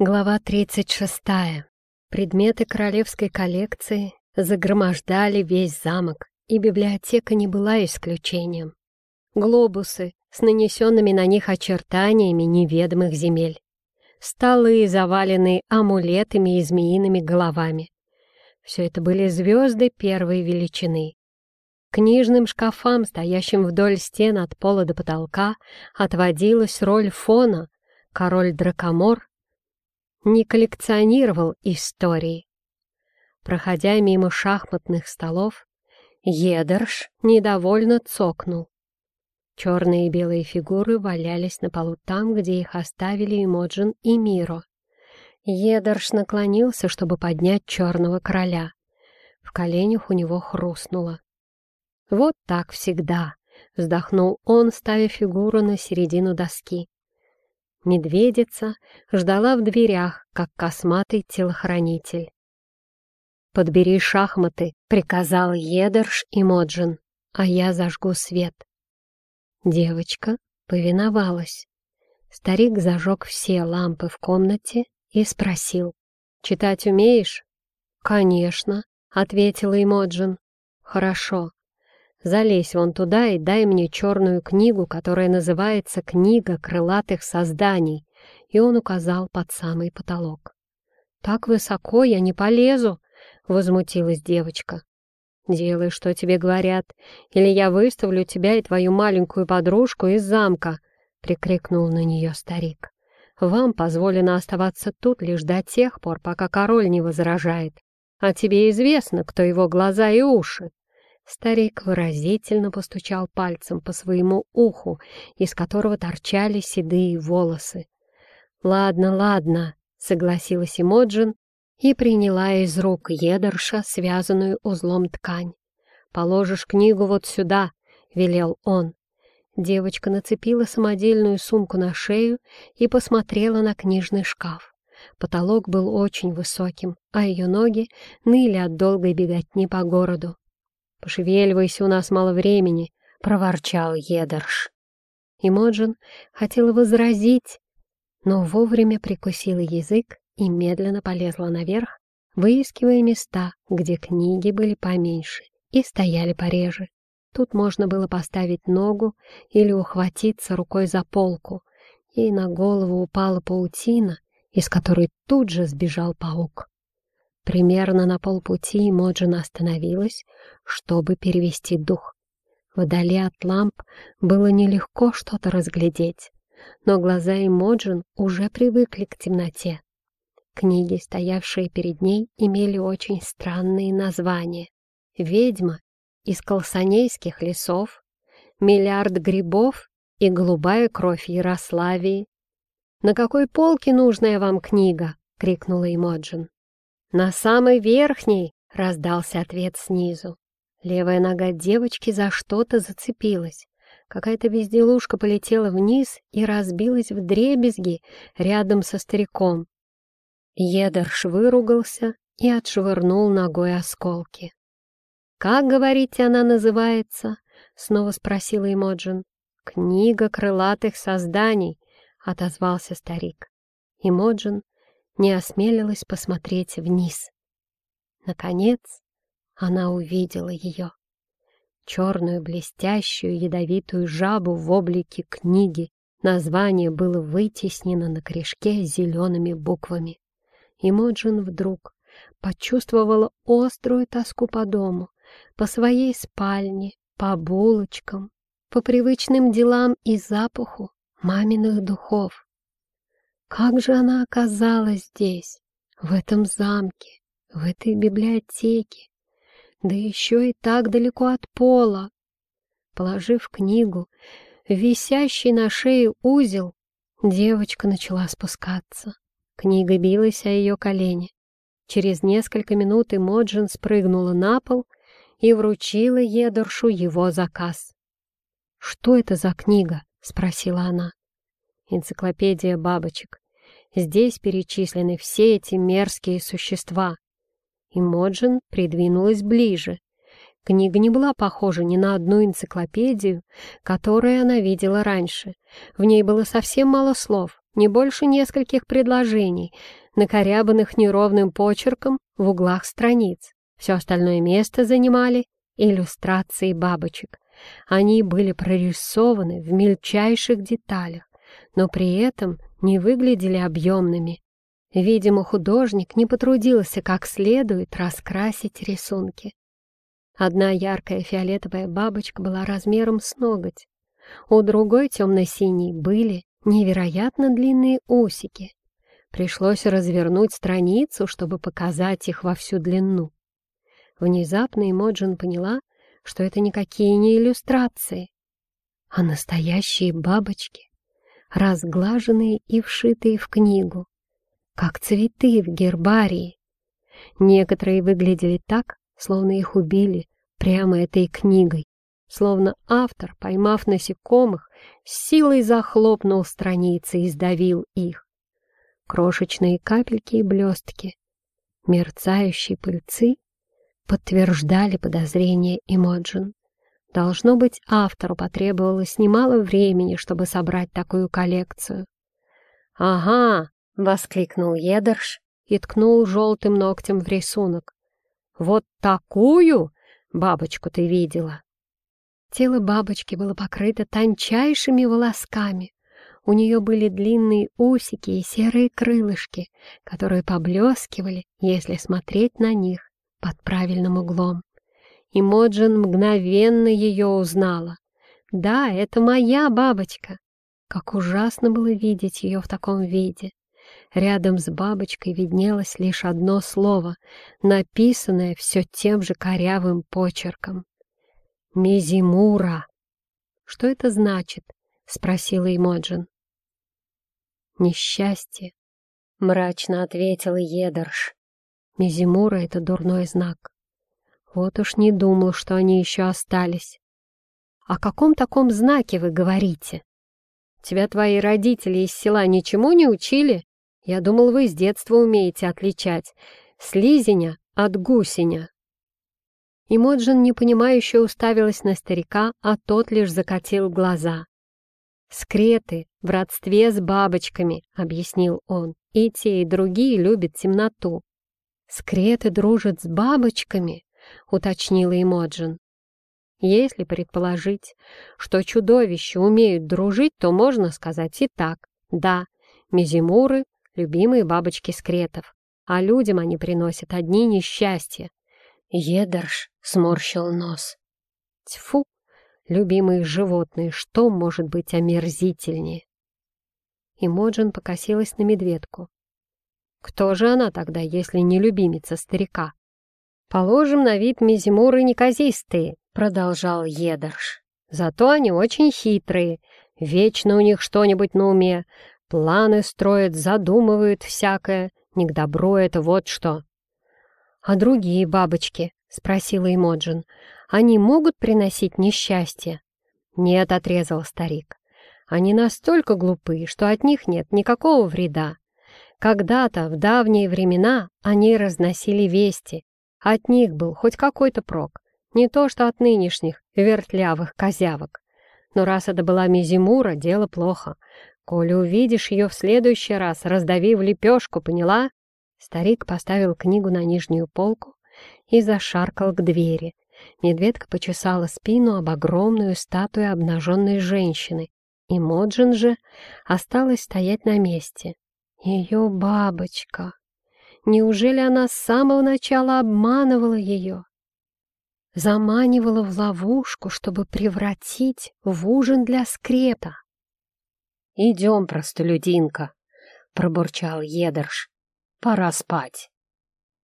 Глава 36. Предметы королевской коллекции загромождали весь замок, и библиотека не была исключением. Глобусы с нанесенными на них очертаниями неведомых земель. Столы, заваленные амулетами и змеиными головами. Все это были звезды первой величины. Книжным шкафам, стоящим вдоль стен от пола до потолка, отводилась роль фона. Король Дракомор не коллекционировал истории. Проходя мимо шахматных столов, Едерш недовольно цокнул. Черные и белые фигуры валялись на полу там, где их оставили Эмоджин и Миро. Едерш наклонился, чтобы поднять черного короля. В коленях у него хрустнуло. «Вот так всегда», — вздохнул он, ставя фигуру на середину доски. Медведица ждала в дверях, как косматый телохранитель. «Подбери шахматы», — приказал Едерш и Моджин, «а я зажгу свет». Девочка повиновалась. Старик зажег все лампы в комнате и спросил, «Читать умеешь?» «Конечно», — ответила Эмоджин. «Хорошо. Залезь вон туда и дай мне черную книгу, которая называется «Книга крылатых созданий», и он указал под самый потолок. «Так высоко я не полезу», — возмутилась девочка. «Делай, что тебе говорят, или я выставлю тебя и твою маленькую подружку из замка», — прикрикнул на нее старик. «Вам позволено оставаться тут лишь до тех пор, пока король не возражает. А тебе известно, кто его глаза и уши». Старик выразительно постучал пальцем по своему уху, из которого торчали седые волосы. «Ладно, ладно», — согласилась Имоджин и приняла из рук Едерша связанную узлом ткань. «Положишь книгу вот сюда», — велел он. Девочка нацепила самодельную сумку на шею и посмотрела на книжный шкаф. Потолок был очень высоким, а ее ноги ныли от долгой беготни по городу. «Пошевеливайся, у нас мало времени», — проворчал Едерш. Имоджин хотела возразить, но вовремя прикусила язык и медленно полезла наверх, выискивая места, где книги были поменьше и стояли пореже. Тут можно было поставить ногу или ухватиться рукой за полку, и на голову упала паутина, из которой тут же сбежал паук. Примерно на полпути Моджин остановилась, чтобы перевести дух. Вдали от ламп было нелегко что-то разглядеть, но глаза Эмоджин уже привыкли к темноте. Книги, стоявшие перед ней, имели очень странные названия. «Ведьма» из колсонейских лесов, «Миллиард грибов» и «Голубая кровь Ярославии». «На какой полке нужная вам книга?» — крикнула Эмоджин. «На самой верхней!» — раздался ответ снизу. Левая нога девочки за что-то зацепилась. Какая-то безделушка полетела вниз и разбилась в дребезги рядом со стариком. Едерш выругался и отшвырнул ногой осколки. «Как, говорите, она называется?» — снова спросила Эмоджин. «Книга крылатых созданий», — отозвался старик. Эмоджин не осмелилась посмотреть вниз. Наконец она увидела ее. Черную, блестящую, ядовитую жабу в облике книги. Название было вытеснено на корешке зелеными буквами. И Моджин вдруг почувствовала острую тоску по дому, по своей спальне, по булочкам, по привычным делам и запаху маминых духов. Как же она оказалась здесь, в этом замке, в этой библиотеке, да еще и так далеко от пола? Положив книгу, висящий на шее узел, девочка начала спускаться. Книга билась о ее колени. Через несколько минут Эмоджин спрыгнула на пол и вручила Едоршу его заказ. «Что это за книга?» — спросила она энциклопедия бабочек. Здесь перечислены все эти мерзкие существа. И Моджин придвинулась ближе. Книга не была похожа ни на одну энциклопедию, которую она видела раньше. В ней было совсем мало слов. не больше нескольких предложений, накорябанных неровным почерком в углах страниц. Все остальное место занимали иллюстрации бабочек. Они были прорисованы в мельчайших деталях, но при этом не выглядели объемными. Видимо, художник не потрудился как следует раскрасить рисунки. Одна яркая фиолетовая бабочка была размером с ноготь. У другой темно-синей были невероятно длинные усики. Пришлось развернуть страницу, чтобы показать их во всю длину. Внезапно Эмоджин поняла, что это никакие не иллюстрации, а настоящие бабочки, разглаженные и вшитые в книгу, как цветы в гербарии. Некоторые выглядели так, словно их убили прямо этой книгой, словно автор, поймав насекомых, силой захлопнул страницы и сдавил их. Крошечные капельки и блестки, мерцающие пыльцы подтверждали подозрения Эмоджин. Должно быть, автору потребовалось немало времени, чтобы собрать такую коллекцию. «Ага!» — воскликнул Едерш и ткнул желтым ногтем в рисунок. «Вот такую бабочку ты видела!» Тело бабочки было покрыто тончайшими волосками. У нее были длинные усики и серые крылышки, которые поблескивали, если смотреть на них под правильным углом. И Моджин мгновенно ее узнала. «Да, это моя бабочка!» Как ужасно было видеть ее в таком виде. Рядом с бабочкой виднелось лишь одно слово, написанное все тем же корявым почерком. «Мизимура!» «Что это значит?» — спросила Эмоджин. «Несчастье», — мрачно ответила Едерш. Мизимура — это дурной знак. Вот уж не думал, что они еще остались. О каком таком знаке вы говорите? Тебя твои родители из села ничему не учили? Я думал, вы с детства умеете отличать слизеня от гусеня. И Моджин непонимающе уставилась на старика, а тот лишь закатил глаза. «Скреты в родстве с бабочками», — объяснил он, — «и те, и другие любят темноту. «Скреты дружат с бабочками», — уточнила Эмоджин. «Если предположить, что чудовища умеют дружить, то можно сказать и так. Да, мизимуры — любимые бабочки скретов, а людям они приносят одни несчастья». Едерш сморщил нос. «Тьфу, любимые животные, что может быть омерзительнее?» Эмоджин покосилась на медведку. Кто же она тогда, если не любимица старика? «Положим, на вид мизимуры неказистые», — продолжал Едерш. «Зато они очень хитрые, вечно у них что-нибудь на уме, планы строят, задумывают всякое, не к добру это вот что». «А другие бабочки?» — спросила Эмоджин. «Они могут приносить несчастье?» «Нет», — отрезал старик. «Они настолько глупы, что от них нет никакого вреда. Когда-то, в давние времена, они разносили вести. От них был хоть какой-то прок. Не то, что от нынешних вертлявых козявок. Но раз это была Мизимура, дело плохо. Коли увидишь ее в следующий раз, раздави в лепешку, поняла? Старик поставил книгу на нижнюю полку и зашаркал к двери. Медведка почесала спину об огромную статую обнаженной женщины, и Моджин же осталась стоять на месте, ее бабочка. Неужели она с самого начала обманывала ее? Заманивала в ловушку, чтобы превратить в ужин для скрета. «Идем, простолюдинка», — пробурчал Едерш. «Пора спать».